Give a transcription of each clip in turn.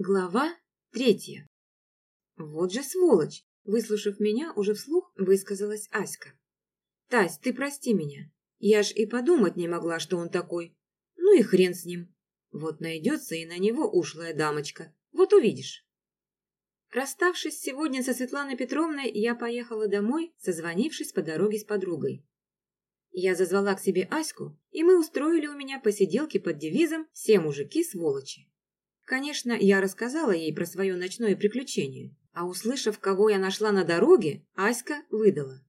Глава третья. Вот же сволочь! Выслушав меня, уже вслух высказалась Аська. «Тась, ты прости меня. Я ж и подумать не могла, что он такой. Ну и хрен с ним. Вот найдется и на него ушлая дамочка. Вот увидишь». Расставшись сегодня со Светланой Петровной, я поехала домой, созвонившись по дороге с подругой. Я зазвала к себе Аську, и мы устроили у меня посиделки под девизом «Все мужики сволочи». Конечно, я рассказала ей про свое ночное приключение, а услышав, кого я нашла на дороге, Аська выдала.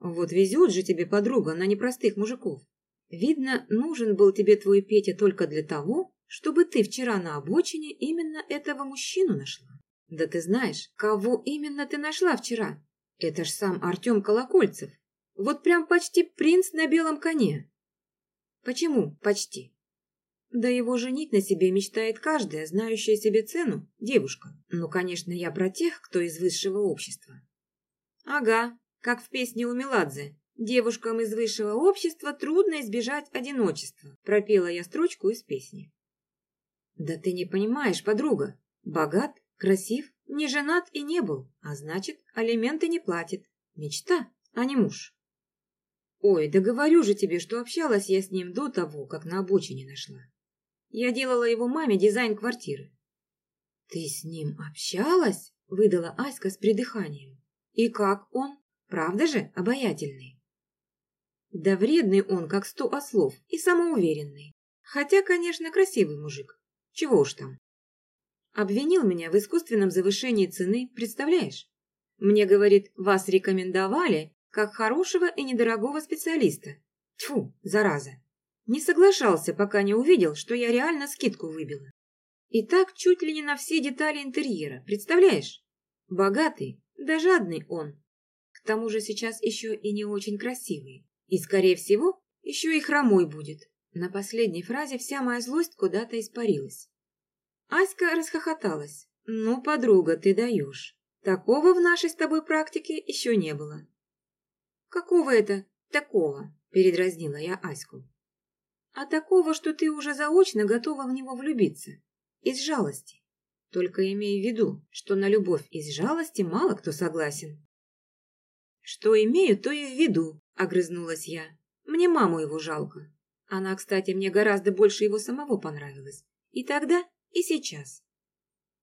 «Вот везет же тебе подруга на непростых мужиков. Видно, нужен был тебе твой Петя только для того, чтобы ты вчера на обочине именно этого мужчину нашла. Да ты знаешь, кого именно ты нашла вчера? Это ж сам Артем Колокольцев. Вот прям почти принц на белом коне». «Почему почти?» Да его женить на себе мечтает каждая, знающая себе цену, девушка. Ну, конечно, я про тех, кто из высшего общества. Ага, как в песне у Меладзе. «Девушкам из высшего общества трудно избежать одиночества», пропела я строчку из песни. Да ты не понимаешь, подруга. Богат, красив, не женат и не был, а значит, алименты не платит. Мечта, а не муж. Ой, да говорю же тебе, что общалась я с ним до того, как на обочине нашла. Я делала его маме дизайн квартиры. «Ты с ним общалась?» – выдала Аська с придыханием. «И как он? Правда же обаятельный?» «Да вредный он, как сто ослов, и самоуверенный. Хотя, конечно, красивый мужик. Чего уж там. Обвинил меня в искусственном завышении цены, представляешь? Мне, говорит, вас рекомендовали как хорошего и недорогого специалиста. Тьфу, зараза. Не соглашался, пока не увидел, что я реально скидку выбила. И так чуть ли не на все детали интерьера, представляешь? Богатый, да жадный он. К тому же сейчас еще и не очень красивый. И, скорее всего, еще и хромой будет. На последней фразе вся моя злость куда-то испарилась. Аська расхохоталась. «Ну, подруга, ты даешь. Такого в нашей с тобой практике еще не было». «Какого это такого?» – передразнила я Аську а такого, что ты уже заочно готова в него влюбиться. Из жалости. Только имей в виду, что на любовь из жалости мало кто согласен. Что имею, то и в виду, огрызнулась я. Мне маму его жалко. Она, кстати, мне гораздо больше его самого понравилась. И тогда, и сейчас.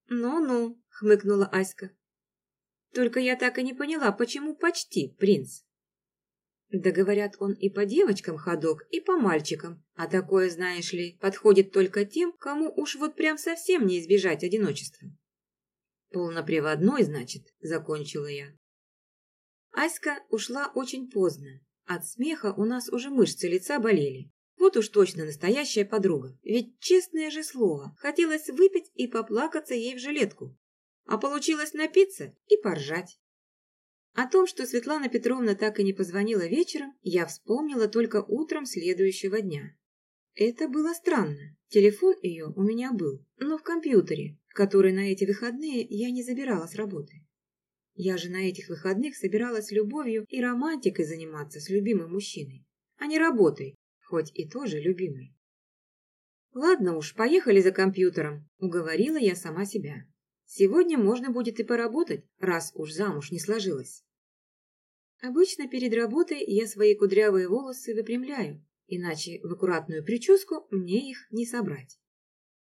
Ну-ну, хмыкнула Аська. Только я так и не поняла, почему почти принц. Да говорят, он и по девочкам ходок, и по мальчикам. А такое, знаешь ли, подходит только тем, кому уж вот прям совсем не избежать одиночества. Полноприводной, значит, закончила я. Аська ушла очень поздно. От смеха у нас уже мышцы лица болели. Вот уж точно настоящая подруга. Ведь, честное же слово, хотелось выпить и поплакаться ей в жилетку. А получилось напиться и поржать. О том, что Светлана Петровна так и не позвонила вечером, я вспомнила только утром следующего дня. Это было странно. Телефон ее у меня был, но в компьютере, который на эти выходные я не забирала с работы. Я же на этих выходных собиралась любовью и романтикой заниматься с любимым мужчиной, а не работой, хоть и тоже любимой. Ладно уж, поехали за компьютером, уговорила я сама себя. Сегодня можно будет и поработать, раз уж замуж не сложилось. Обычно перед работой я свои кудрявые волосы выпрямляю, иначе в аккуратную прическу мне их не собрать.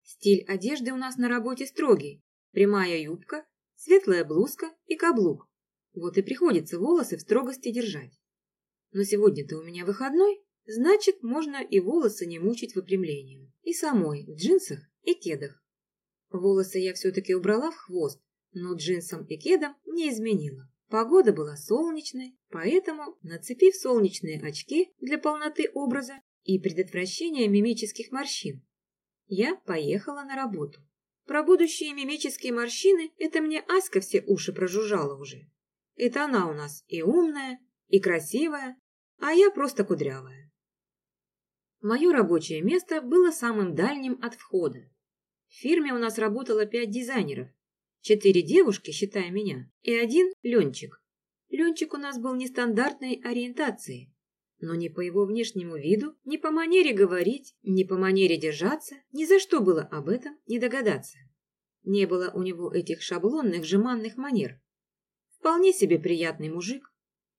Стиль одежды у нас на работе строгий. Прямая юбка, светлая блузка и каблук. Вот и приходится волосы в строгости держать. Но сегодня-то у меня выходной, значит, можно и волосы не мучить выпрямлением. И самой в джинсах и кедах. Волосы я все-таки убрала в хвост, но джинсам и кедам не изменила. Погода была солнечной, поэтому, нацепив солнечные очки для полноты образа и предотвращения мимических морщин, я поехала на работу. Про будущие мимические морщины это мне Аська все уши прожужжала уже. Это она у нас и умная, и красивая, а я просто кудрявая. Мое рабочее место было самым дальним от входа, в фирме у нас работало пять дизайнеров. Четыре девушки, считая меня, и один Ленчик. Ленчик у нас был нестандартной ориентации. Но ни по его внешнему виду, ни по манере говорить, ни по манере держаться, ни за что было об этом не догадаться. Не было у него этих шаблонных, жеманных манер. Вполне себе приятный мужик,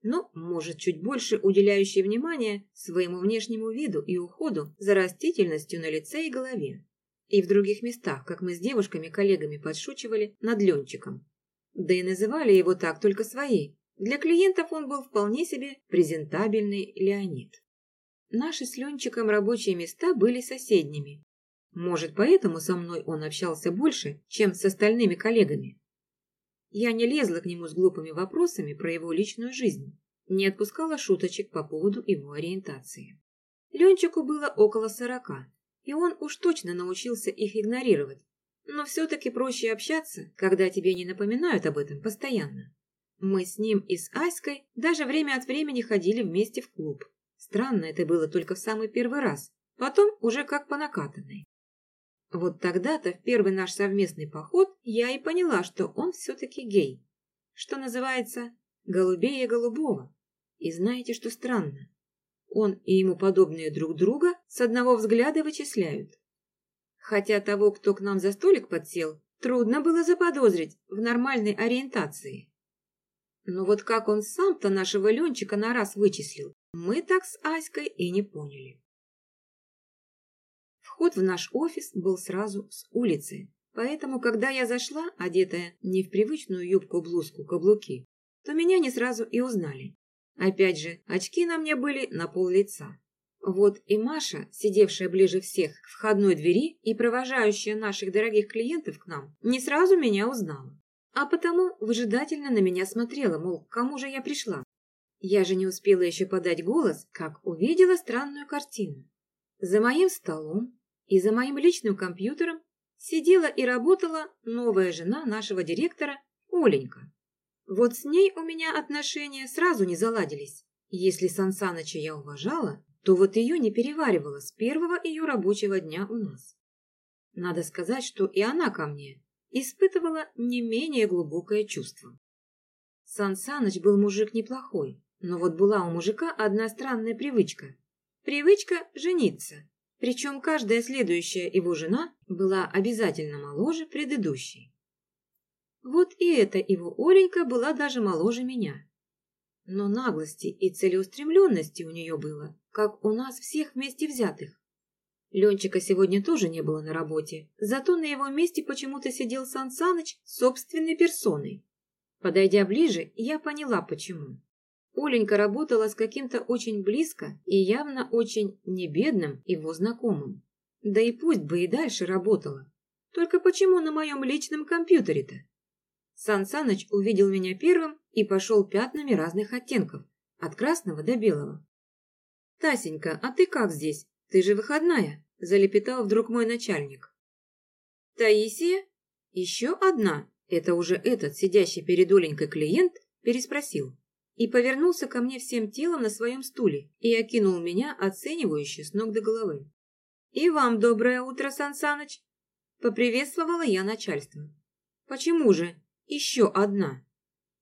но, может, чуть больше уделяющий внимание своему внешнему виду и уходу за растительностью на лице и голове. И в других местах, как мы с девушками-коллегами подшучивали над Ленчиком. Да и называли его так только свои. Для клиентов он был вполне себе презентабельный Леонид. Наши с Ленчиком рабочие места были соседними. Может, поэтому со мной он общался больше, чем с остальными коллегами. Я не лезла к нему с глупыми вопросами про его личную жизнь, не отпускала шуточек по поводу его ориентации. Ленчику было около сорока, и он уж точно научился их игнорировать, но все-таки проще общаться, когда тебе не напоминают об этом постоянно. Мы с ним и с Аськой даже время от времени ходили вместе в клуб. Странно это было только в самый первый раз, потом уже как по накатанной. Вот тогда-то, в первый наш совместный поход, я и поняла, что он все-таки гей. Что называется, голубее голубого. И знаете, что странно? Он и ему подобные друг друга с одного взгляда вычисляют. Хотя того, кто к нам за столик подсел, трудно было заподозрить в нормальной ориентации. Но вот как он сам-то нашего Ленчика на раз вычислил, мы так с Аськой и не поняли. Вход в наш офис был сразу с улицы, поэтому, когда я зашла, одетая не в привычную юбку-блузку, каблуки, то меня не сразу и узнали. Опять же, очки на мне были на пол лица. Вот и Маша, сидевшая ближе всех к входной двери и провожающая наших дорогих клиентов к нам, не сразу меня узнала. А потому выжидательно на меня смотрела, мол, к кому же я пришла. Я же не успела еще подать голос, как увидела странную картину. За моим столом и за моим личным компьютером сидела и работала новая жена нашего директора Оленька. Вот с ней у меня отношения сразу не заладились. Если Сансаныча я уважала, то вот ее не переваривала с первого ее рабочего дня у нас. Надо сказать, что и она ко мне испытывала не менее глубокое чувство. Сансаныч был мужик неплохой, но вот была у мужика одна странная привычка. Привычка жениться. Причем каждая следующая его жена была обязательно моложе предыдущей. Вот и эта его Оленька была даже моложе меня. Но наглости и целеустремленности у нее было, как у нас всех вместе взятых. Ленчика сегодня тоже не было на работе, зато на его месте почему-то сидел Сан Саныч собственной персоной. Подойдя ближе, я поняла, почему. Оленька работала с каким-то очень близко и явно очень небедным его знакомым. Да и пусть бы и дальше работала. Только почему на моем личном компьютере-то? Сан Саныч увидел меня первым и пошел пятнами разных оттенков, от красного до белого. «Тасенька, а ты как здесь? Ты же выходная!» – залепетал вдруг мой начальник. «Таисия? Еще одна?» – это уже этот, сидящий перед Оленькой клиент, переспросил и повернулся ко мне всем телом на своем стуле и окинул меня оценивающе с ног до головы. «И вам доброе утро, Сан Саныч!» – поприветствовала я начальство. «Почему же еще одна?»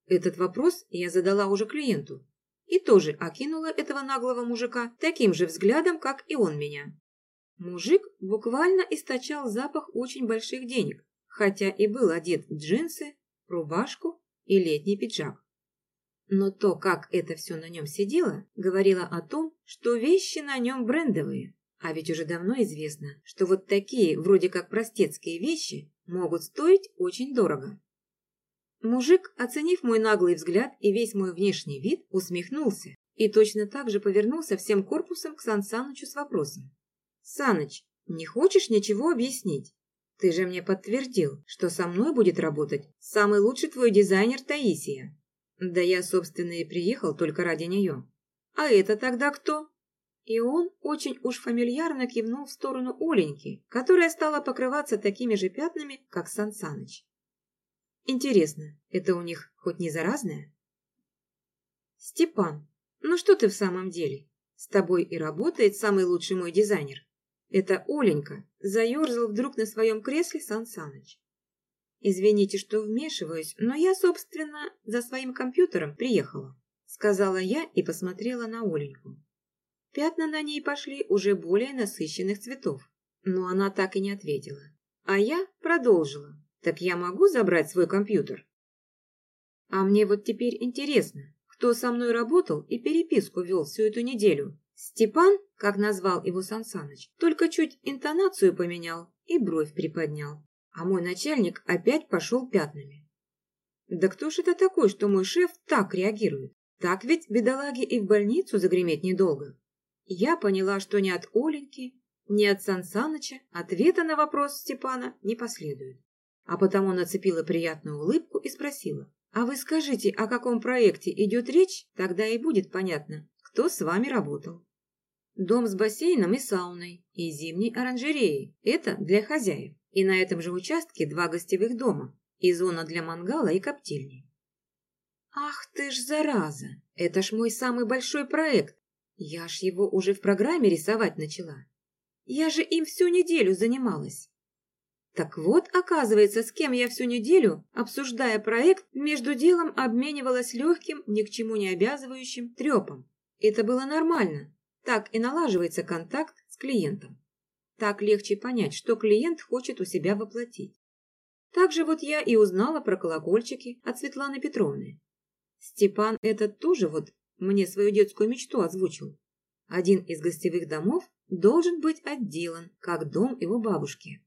Этот вопрос я задала уже клиенту и тоже окинула этого наглого мужика таким же взглядом, как и он меня. Мужик буквально источал запах очень больших денег, хотя и был одет в джинсы, рубашку и летний пиджак. Но то, как это все на нем сидело, говорило о том, что вещи на нем брендовые. А ведь уже давно известно, что вот такие, вроде как простецкие вещи, могут стоить очень дорого. Мужик, оценив мой наглый взгляд и весь мой внешний вид, усмехнулся и точно так же повернулся всем корпусом к Сан Санычу с вопросом. «Саныч, не хочешь ничего объяснить? Ты же мне подтвердил, что со мной будет работать самый лучший твой дизайнер Таисия. Да я, собственно, и приехал только ради нее. А это тогда кто? И он очень уж фамильярно кивнул в сторону Оленьки, которая стала покрываться такими же пятнами, как Сан Саныч. Интересно, это у них хоть не заразное? Степан, ну что ты в самом деле? С тобой и работает самый лучший мой дизайнер. Это Оленька, заерзал вдруг на своем кресле Сан Саныч. «Извините, что вмешиваюсь, но я, собственно, за своим компьютером приехала», сказала я и посмотрела на Оленьку. Пятна на ней пошли уже более насыщенных цветов, но она так и не ответила. А я продолжила. Так я могу забрать свой компьютер? А мне вот теперь интересно, кто со мной работал и переписку вел всю эту неделю. Степан, как назвал его Сансаныч, только чуть интонацию поменял и бровь приподнял. А мой начальник опять пошел пятнами. Да кто ж это такой, что мой шеф так реагирует? Так ведь бедолаги и в больницу загреметь недолго. Я поняла, что ни от Оленьки, ни от Сансаныча ответа на вопрос Степана не последует. А потому нацепила приятную улыбку и спросила. «А вы скажите, о каком проекте идет речь, тогда и будет понятно, кто с вами работал». «Дом с бассейном и сауной, и зимней оранжереей. Это для хозяев. И на этом же участке два гостевых дома, и зона для мангала и коптильни». «Ах ты ж зараза! Это ж мой самый большой проект! Я ж его уже в программе рисовать начала. Я же им всю неделю занималась. Так вот, оказывается, с кем я всю неделю, обсуждая проект, между делом обменивалась легким, ни к чему не обязывающим трепом. Это было нормально. Так и налаживается контакт с клиентом. Так легче понять, что клиент хочет у себя воплотить. Так же вот я и узнала про колокольчики от Светланы Петровны. Степан этот тоже вот мне свою детскую мечту озвучил. Один из гостевых домов должен быть отделан, как дом его бабушки.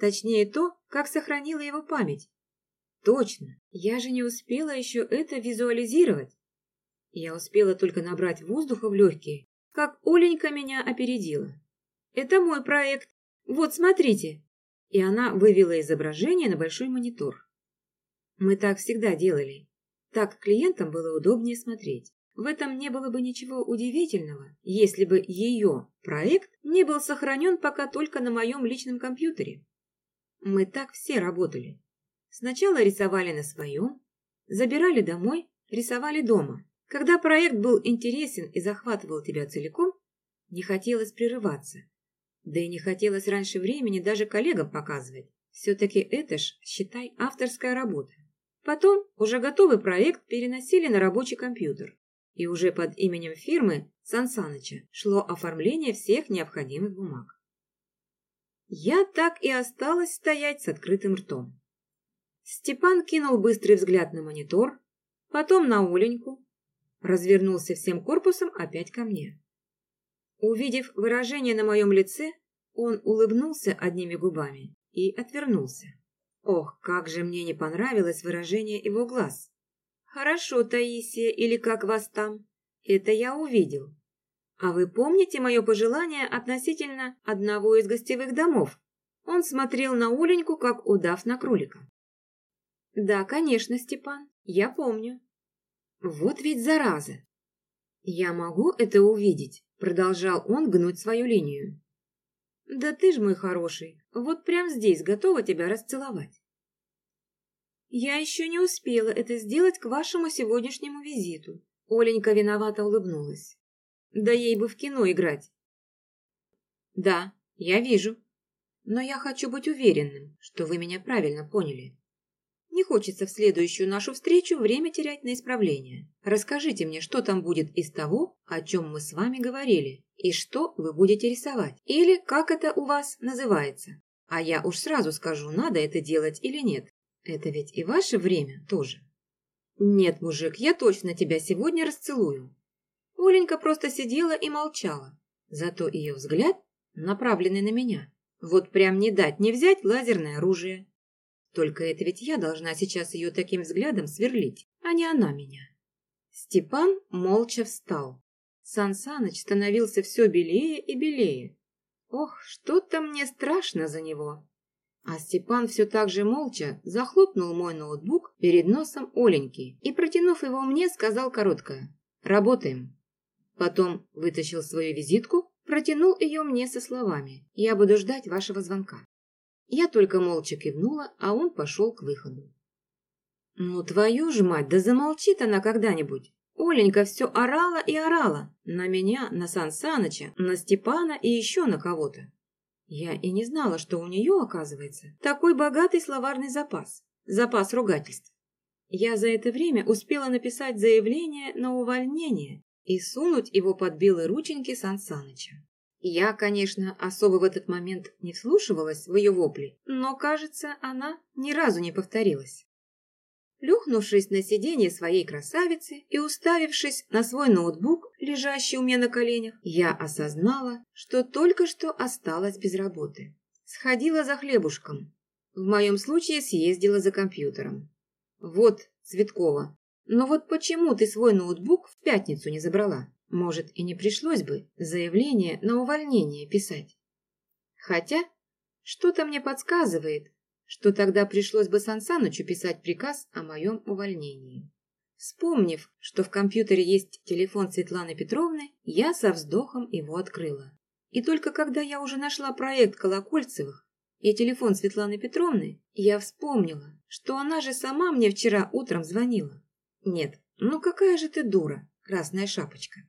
Точнее то, как сохранила его память. Точно, я же не успела еще это визуализировать. Я успела только набрать воздуха в легкие, как Оленька меня опередила. Это мой проект. Вот, смотрите. И она вывела изображение на большой монитор. Мы так всегда делали. Так клиентам было удобнее смотреть. В этом не было бы ничего удивительного, если бы ее проект не был сохранен пока только на моем личном компьютере. Мы так все работали. Сначала рисовали на своем, забирали домой, рисовали дома. Когда проект был интересен и захватывал тебя целиком, не хотелось прерываться. Да и не хотелось раньше времени даже коллегам показывать. Все-таки это ж, считай, авторская работа. Потом уже готовый проект переносили на рабочий компьютер и уже под именем фирмы Сансаныча шло оформление всех необходимых бумаг. Я так и осталась стоять с открытым ртом. Степан кинул быстрый взгляд на монитор, потом на Оленьку, развернулся всем корпусом опять ко мне. Увидев выражение на моем лице, он улыбнулся одними губами и отвернулся. Ох, как же мне не понравилось выражение его глаз. «Хорошо, Таисия, или как вас там? Это я увидел. А вы помните мое пожелание относительно одного из гостевых домов?» Он смотрел на Оленьку, как удав на кролика. «Да, конечно, Степан, я помню». «Вот ведь зараза!» «Я могу это увидеть?» Продолжал он гнуть свою линию. «Да ты ж мой хороший, вот прям здесь готова тебя расцеловать». «Я еще не успела это сделать к вашему сегодняшнему визиту». Оленька виновато улыбнулась. «Да ей бы в кино играть». «Да, я вижу. Но я хочу быть уверенным, что вы меня правильно поняли. Не хочется в следующую нашу встречу время терять на исправление. Расскажите мне, что там будет из того, о чем мы с вами говорили, и что вы будете рисовать, или как это у вас называется. А я уж сразу скажу, надо это делать или нет. Это ведь и ваше время тоже. Нет, мужик, я точно тебя сегодня расцелую. Оленька просто сидела и молчала. Зато ее взгляд, направленный на меня, вот прям не дать не взять лазерное оружие. Только это ведь я должна сейчас ее таким взглядом сверлить, а не она меня. Степан молча встал. Сан Саныч становился все белее и белее. Ох, что-то мне страшно за него. А Степан все так же молча захлопнул мой ноутбук перед носом Оленьки и, протянув его мне, сказал короткое «Работаем». Потом вытащил свою визитку, протянул ее мне со словами «Я буду ждать вашего звонка». Я только молча кивнула, а он пошел к выходу. «Ну, твою ж мать, да замолчит она когда-нибудь!» Оленька все орала и орала. На меня, на Сан Саныча, на Степана и еще на кого-то. Я и не знала, что у нее, оказывается, такой богатый словарный запас. Запас ругательств. Я за это время успела написать заявление на увольнение и сунуть его под белые рученьки Сан Саныча. Я, конечно, особо в этот момент не вслушивалась в ее вопли, но, кажется, она ни разу не повторилась. Плюхнувшись на сиденье своей красавицы и уставившись на свой ноутбук, лежащий у меня на коленях, я осознала, что только что осталась без работы. Сходила за хлебушком. В моем случае съездила за компьютером. Вот, Цветкова, но вот почему ты свой ноутбук в пятницу не забрала? Может, и не пришлось бы заявление на увольнение писать. Хотя, что-то мне подсказывает, что тогда пришлось бы Сансанычу писать приказ о моем увольнении. Вспомнив, что в компьютере есть телефон Светланы Петровны, я со вздохом его открыла. И только когда я уже нашла проект Колокольцевых и телефон Светланы Петровны, я вспомнила, что она же сама мне вчера утром звонила. Нет, ну какая же ты дура, красная шапочка.